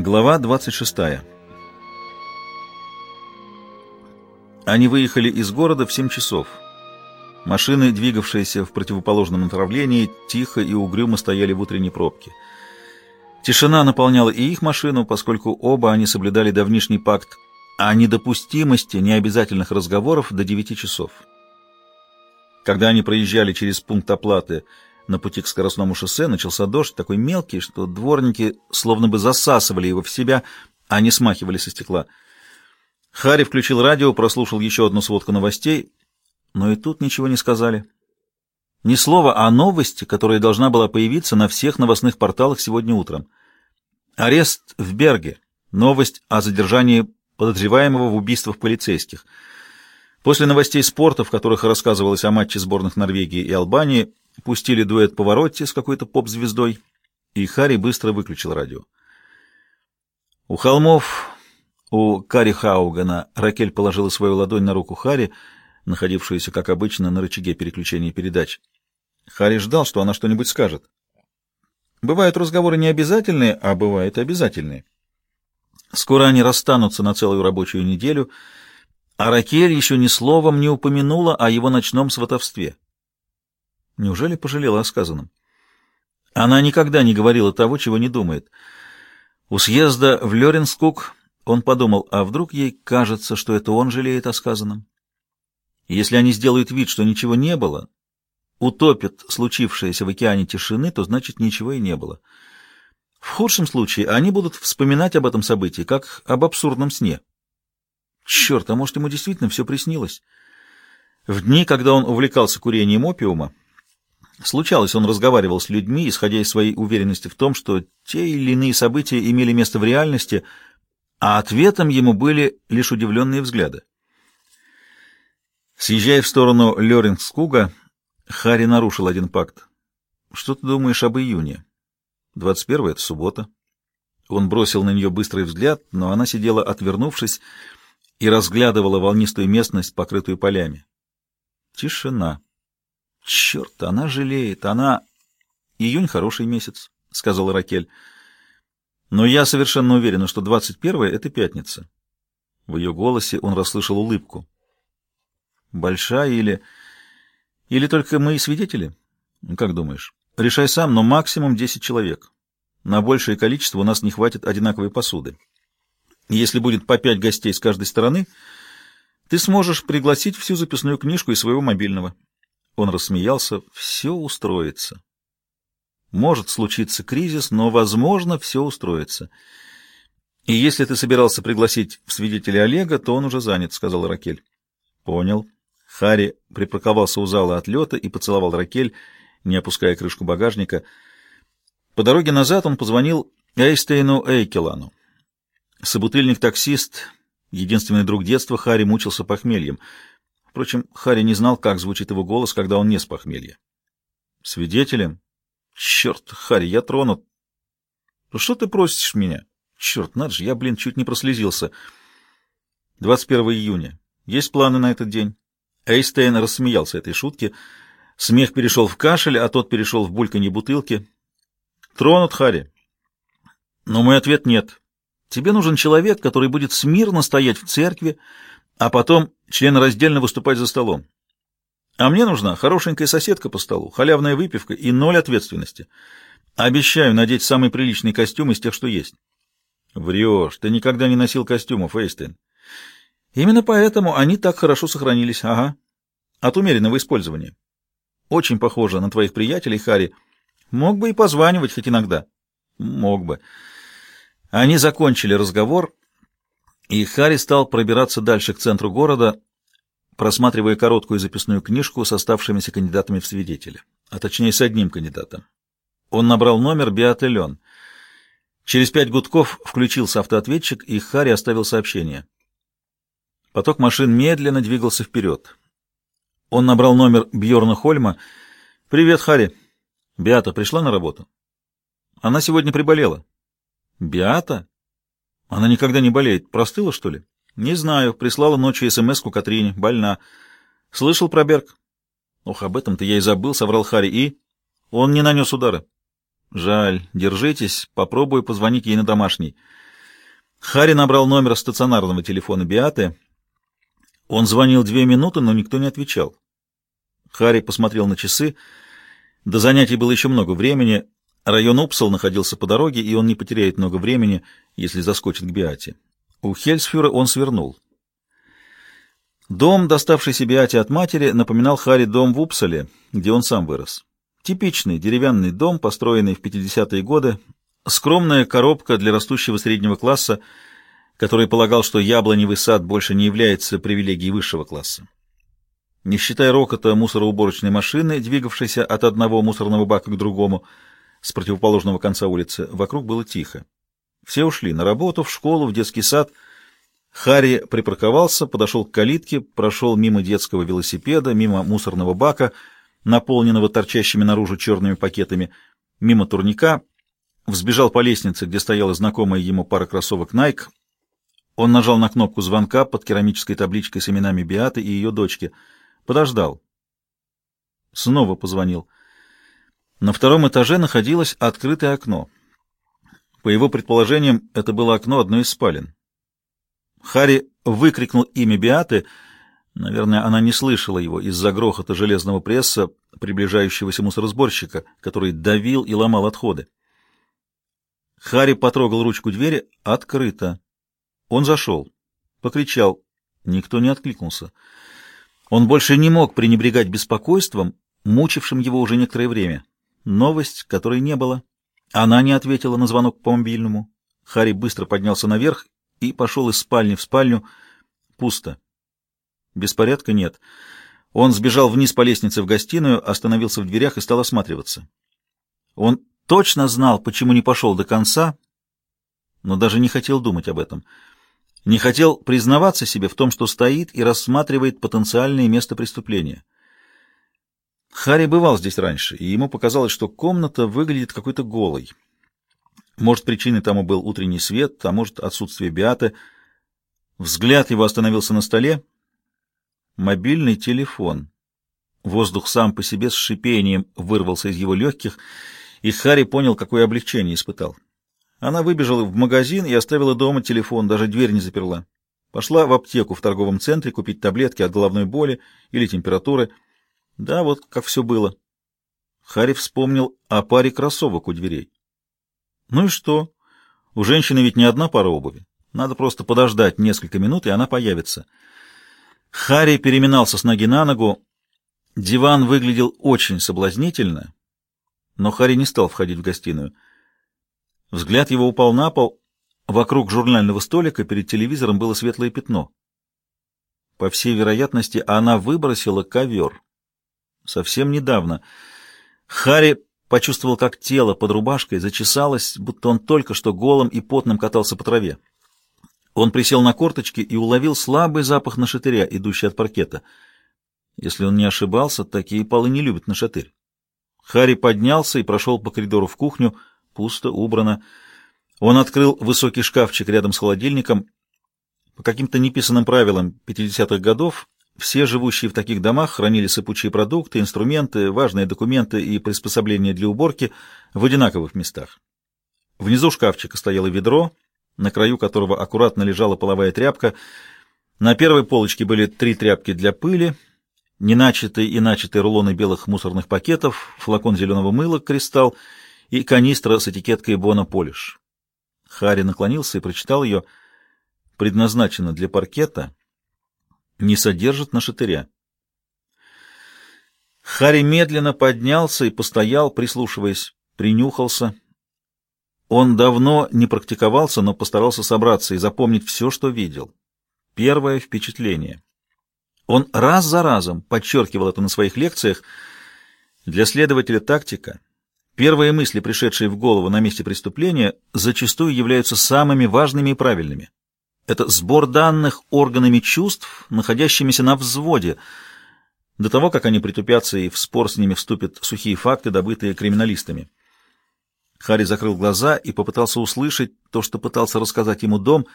Глава 26. Они выехали из города в 7 часов. Машины, двигавшиеся в противоположном направлении, тихо и угрюмо стояли в утренней пробке. Тишина наполняла и их машину, поскольку оба они соблюдали давнишний пакт о недопустимости необязательных разговоров до 9 часов. Когда они проезжали через пункт оплаты на пути к скоростному шоссе, начался дождь, такой мелкий, что дворники словно бы засасывали его в себя, а не смахивали со стекла. Харри включил радио, прослушал еще одну сводку новостей, но и тут ничего не сказали. Ни слова о новости, которая должна была появиться на всех новостных порталах сегодня утром. Арест в Берге. Новость о задержании подозреваемого в убийствах полицейских. После новостей спорта, в которых рассказывалось о матче сборных Норвегии и Албании, пустили дуэт Поворотти с какой-то поп-звездой, и Харри быстро выключил радио. У холмов, у Кари Хаугана, Ракель положила свою ладонь на руку Харри, находившуюся, как обычно, на рычаге переключения передач. Харри ждал, что она что-нибудь скажет. Бывают разговоры необязательные, а бывают обязательные. Скоро они расстанутся на целую рабочую неделю, а Ракель еще ни словом не упомянула о его ночном сватовстве. Неужели пожалела о сказанном? Она никогда не говорила того, чего не думает. У съезда в Лёренскук он подумал, а вдруг ей кажется, что это он жалеет о сказанном? Если они сделают вид, что ничего не было, утопят случившееся в океане тишины, то значит ничего и не было. В худшем случае они будут вспоминать об этом событии, как об абсурдном сне. Черт, а может, ему действительно все приснилось? В дни, когда он увлекался курением опиума, случалось, он разговаривал с людьми, исходя из своей уверенности в том, что те или иные события имели место в реальности, а ответом ему были лишь удивленные взгляды. Съезжая в сторону Лёрингскуга, Харри нарушил один пакт. «Что ты думаешь об июне?» Двадцать первое — это суббота. Он бросил на нее быстрый взгляд, но она сидела, отвернувшись, и разглядывала волнистую местность, покрытую полями. Тишина. Черт, она жалеет, она... Июнь — хороший месяц, — сказала Ракель. Но я совершенно уверена, что двадцать первое — это пятница. В ее голосе он расслышал улыбку. Большая или... Или только мы свидетели? Как думаешь? Решай сам, но максимум 10 человек. На большее количество у нас не хватит одинаковой посуды. Если будет по пять гостей с каждой стороны, ты сможешь пригласить всю записную книжку из своего мобильного. Он рассмеялся. Все устроится. Может случиться кризис, но, возможно, все устроится. И если ты собирался пригласить в свидетеля Олега, то он уже занят, — сказал Ракель. Понял. Харри припарковался у зала отлета и поцеловал Ракель, — не опуская крышку багажника. По дороге назад он позвонил Эйстейну Эйкелану. Собутыльник-таксист, единственный друг детства, Харри мучился похмельем. Впрочем, Харри не знал, как звучит его голос, когда он не с похмелья. «Свидетелем? Черт, Харри, я тронут. Ну что ты просишь меня? Черт, надо же, я, блин, чуть не прослезился. 21 июня. Есть планы на этот день?» Эйстейн рассмеялся этой шутке — Смех перешел в кашель, а тот перешел в бульканье бутылки. «Тронут, Харри?» Но мой ответ нет. Тебе нужен человек, который будет смирно стоять в церкви, а потом членораздельно выступать за столом. А мне нужна хорошенькая соседка по столу, халявная выпивка и ноль ответственности. Обещаю надеть самый приличный костюм из тех, что есть. Врешь, ты никогда не носил костюмов, Эйстейн. Именно поэтому они так хорошо сохранились, ага. От умеренного использования. Очень похоже на твоих приятелей, Хари. Мог бы и позванивать хоть иногда. Мог бы. Они закончили разговор, и Хари стал пробираться дальше к центру города, просматривая короткую записную книжку с оставшимися кандидатами в свидетели, а точнее с одним кандидатом. Он набрал номер Беаты Лен. Через пять гудков включился автоответчик, и Хари оставил сообщение. Поток машин медленно двигался вперед. Он набрал номер Бьорна Хольма. «Привет, Харри. Биата пришла на работу?» «Она сегодня приболела». «Биата? Она никогда не болеет. Простыла, что ли?» «Не знаю. Прислала ночью СМС-ку Катрине. Больна. Слышал про Берг?» «Ох, об этом-то я и забыл», — соврал Харри. «И?» «Он не нанес удара». «Жаль. Держитесь. Попробую позвонить ей на домашний». Харри набрал номер стационарного телефона Биаты. Он звонил две минуты, но никто не отвечал. Харри посмотрел на часы. До занятий было еще много времени. Район Упсал находился по дороге, и он не потеряет много времени, если заскочит к Биате. У Хельсфюра он свернул. Дом, доставшийся Биате от матери, напоминал Харри дом в Упсале, где он сам вырос. Типичный деревянный дом, построенный в 50-е годы, скромная коробка для растущего среднего класса, который полагал, что яблоневый сад больше не является привилегией высшего класса. Не считая рокота мусороуборочной машины, двигавшейся от одного мусорного бака к другому, с противоположного конца улицы, вокруг было тихо. Все ушли на работу, в школу, в детский сад. Харри припарковался, подошел к калитке, прошел мимо детского велосипеда, мимо мусорного бака, наполненного торчащими наружу черными пакетами, мимо турника, взбежал по лестнице, где стояла знакомая ему пара кроссовок Nike. Он нажал на кнопку звонка под керамической табличкой с именами Биаты и ее дочки. Подождал. Снова позвонил. На втором этаже находилось открытое окно. По его предположениям, это было окно одной из спален. Харри выкрикнул имя Биаты. Наверное, она не слышала его из-за грохота железного пресса, приближающегося мусоросборщика, который давил и ломал отходы. Харри потрогал ручку двери. Открыто. Он зашел. Покричал. Никто не откликнулся. Он больше не мог пренебрегать беспокойством, мучившим его уже некоторое время. Новость, которой не было. Она не ответила на звонок по мобильному. Харри быстро поднялся наверх и пошел из спальни в спальню. Пусто. Беспорядка нет. Он сбежал вниз по лестнице в гостиную, остановился в дверях и стал осматриваться. Он точно знал, почему не пошел до конца, но даже не хотел думать об этом. Не хотел признаваться себе в том, что стоит и рассматривает потенциальное место преступления. Харри бывал здесь раньше, и ему показалось, что комната выглядит какой-то голой. Может, причиной тому был утренний свет, а может, отсутствие биаты. Взгляд его остановился на столе. Мобильный телефон. Воздух сам по себе с шипением вырвался из его легких, и Харри понял, какое облегчение испытал. Она выбежала в магазин и оставила дома телефон, даже дверь не заперла. Пошла в аптеку в торговом центре купить таблетки от головной боли или температуры — да, вот как все было. Харри вспомнил о паре кроссовок у дверей. Ну и что? У женщины ведь не одна пара обуви. Надо просто подождать несколько минут, и она появится. Харри переминался с ноги на ногу. Диван выглядел очень соблазнительно, но Харри не стал входить в гостиную. Взгляд его упал на пол. Вокруг журнального столика перед телевизором было светлое пятно. По всей вероятности, она выбросила ковер совсем недавно. Харри почувствовал, как тело под рубашкой зачесалось, будто он только что голым и потным катался по траве. Он присел на корточки и уловил слабый запах нашатыря, идущий от паркета. Если он не ошибался, такие полы не любят нашатырь. Харри поднялся и прошел по коридору в кухню. Пусто, убрано. Он открыл высокий шкафчик рядом с холодильником. По каким-то неписанным правилам 50-х годов все живущие в таких домах хранили сыпучие продукты, инструменты, важные документы и приспособления для уборки в одинаковых местах. Внизу шкафчика стояло ведро, на краю которого аккуратно лежала половая тряпка. На первой полочке были три тряпки для пыли, неначатые и начатые рулоны белых мусорных пакетов, флакон зеленого мыла «Кристалл» и канистра с этикеткой «Бона Полиш». Харри наклонился и прочитал ее «Предназначено для паркета» не содержит на шатыря. Харри медленно поднялся и постоял, прислушиваясь, принюхался. Он давно не практиковался, но постарался собраться и запомнить все, что видел. Первое впечатление. Он раз за разом подчеркивал это на своих лекциях. Для следователя тактика первые мысли, пришедшие в голову на месте преступления, зачастую являются самыми важными и правильными. Это сбор данных органами чувств, находящимися на взводе, до того, как они притупятся и в спор с ними вступят сухие факты, добытые криминалистами. Харри закрыл глаза и попытался услышать то, что пытался рассказать ему дом,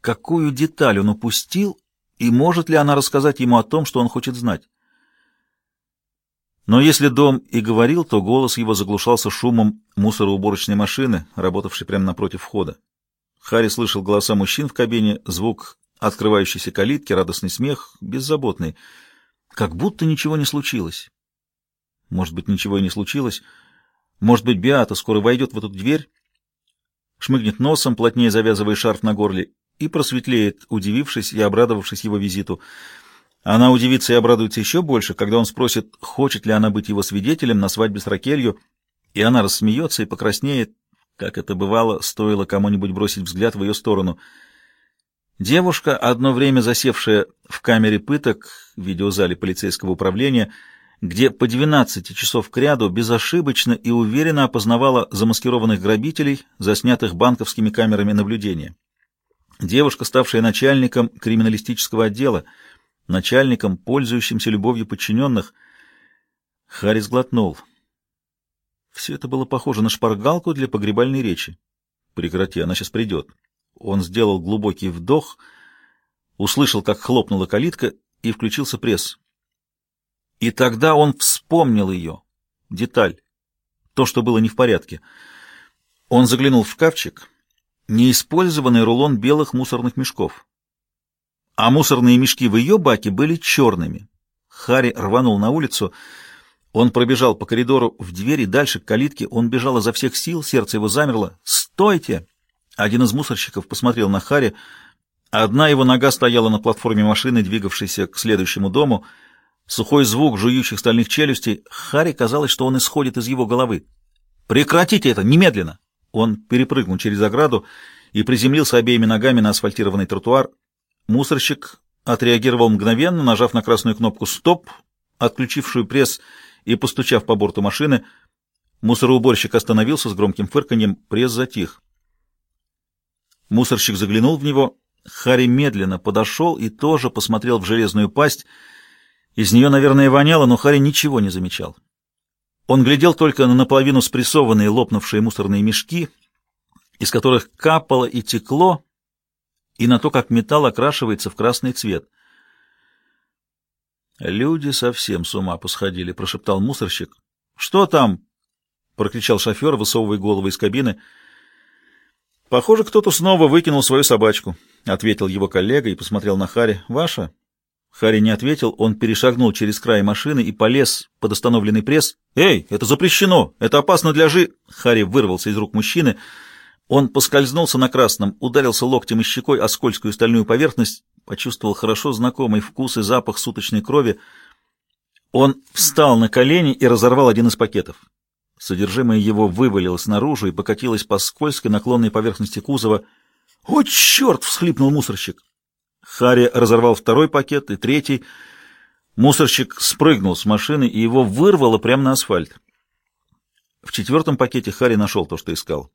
какую деталь он упустил, и может ли она рассказать ему о том, что он хочет знать. Но если дом и говорил, то голос его заглушался шумом мусороуборочной машины, работавшей прямо напротив входа. Харри слышал голоса мужчин в кабине, звук открывающейся калитки, радостный смех, беззаботный. Как будто ничего не случилось. Может быть, ничего и не случилось. Может быть, Биата скоро войдет в эту дверь, шмыгнет носом, плотнее завязывая шарф на горле, и просветлеет, удивившись и обрадовавшись его визиту. Она удивится и обрадуется еще больше, когда он спросит, хочет ли она быть его свидетелем на свадьбе с Ракелью, и она рассмеется и покраснеет, как это бывало, стоило кому-нибудь бросить взгляд в ее сторону. Девушка, одно время засевшая в камере пыток в видеозале полицейского управления, где по 12 часов кряду безошибочно и уверенно опознавала замаскированных грабителей, заснятых банковскими камерами наблюдения. Девушка, ставшая начальником криминалистического отдела, начальником, пользующимся любовью подчиненных. Харрис глотнул. Все это было похоже на шпаргалку для погребальной речи. Прекрати, она сейчас придет. Он сделал глубокий вдох, услышал, как хлопнула калитка, и включился пресс. И тогда он вспомнил ее. Деталь. То, что было не в порядке. Он заглянул в шкафчик. Неиспользованный рулон белых мусорных мешков. А мусорные мешки в ее баке были черными. Харри рванул на улицу. Он пробежал по коридору в дверь и дальше к калитке. Он бежал изо всех сил, сердце его замерло. «Стойте!» Один из мусорщиков посмотрел на Харри. Одна его нога стояла на платформе машины, двигавшейся к следующему дому. Сухой звук жующих стальных челюстей. Харри казалось, что он исходит из его головы. «Прекратите это! Немедленно!» Он перепрыгнул через ограду и приземлился обеими ногами на асфальтированный тротуар. Мусорщик отреагировал мгновенно, нажав на красную кнопку «Стоп», отключившую пресс и постучав по борту машины. Мусороуборщик остановился с громким фырканьем, пресс затих. Мусорщик заглянул в него. Харри медленно подошел и тоже посмотрел в железную пасть. Из нее, наверное, воняло, но Харри ничего не замечал. Он глядел только на наполовину спрессованные лопнувшие мусорные мешки, из которых капало и текло, и на то, как металл окрашивается в красный цвет. «Люди совсем с ума посходили», — прошептал мусорщик. «Что там?» — прокричал шофер, высовывая голову из кабины. «Похоже, кто-то снова выкинул свою собачку», — ответил его коллега и посмотрел на Хари. «Ваша?» Харри не ответил, он перешагнул через край машины и полез под остановленный пресс. «Эй, это запрещено! Это опасно для жи...» Харри вырвался из рук мужчины. Он поскользнулся на красном, ударился локтем и щекой о скользкую стальную поверхность, почувствовал хорошо знакомый вкус и запах суточной крови. Он встал на колени и разорвал один из пакетов. Содержимое его вывалилось наружу и покатилось по скользкой наклонной поверхности кузова. «О, черт!» — всхлипнул мусорщик. Харри разорвал второй пакет и третий. Мусорщик спрыгнул с машины, и его вырвало прямо на асфальт. В четвертом пакете Харри нашел то, что искал.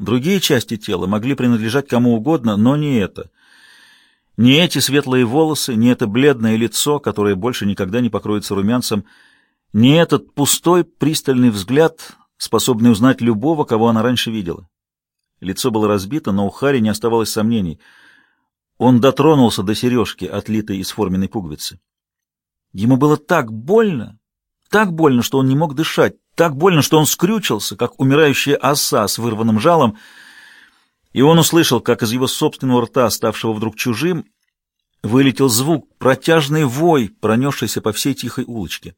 Другие части тела могли принадлежать кому угодно, но не это. Не эти светлые волосы, не это бледное лицо, которое больше никогда не покроется румянцем, не этот пустой, пристальный взгляд, способный узнать любого, кого она раньше видела. Лицо было разбито, но у Харри не оставалось сомнений — он дотронулся до сережки, отлитой из форменной пуговицы. Ему было так больно, так больно, что он не мог дышать, так больно, что он скрючился, как умирающая оса с вырванным жалом, и он услышал, как из его собственного рта, ставшего вдруг чужим, вылетел звук, протяжный вой, пронесшийся по всей тихой улочке.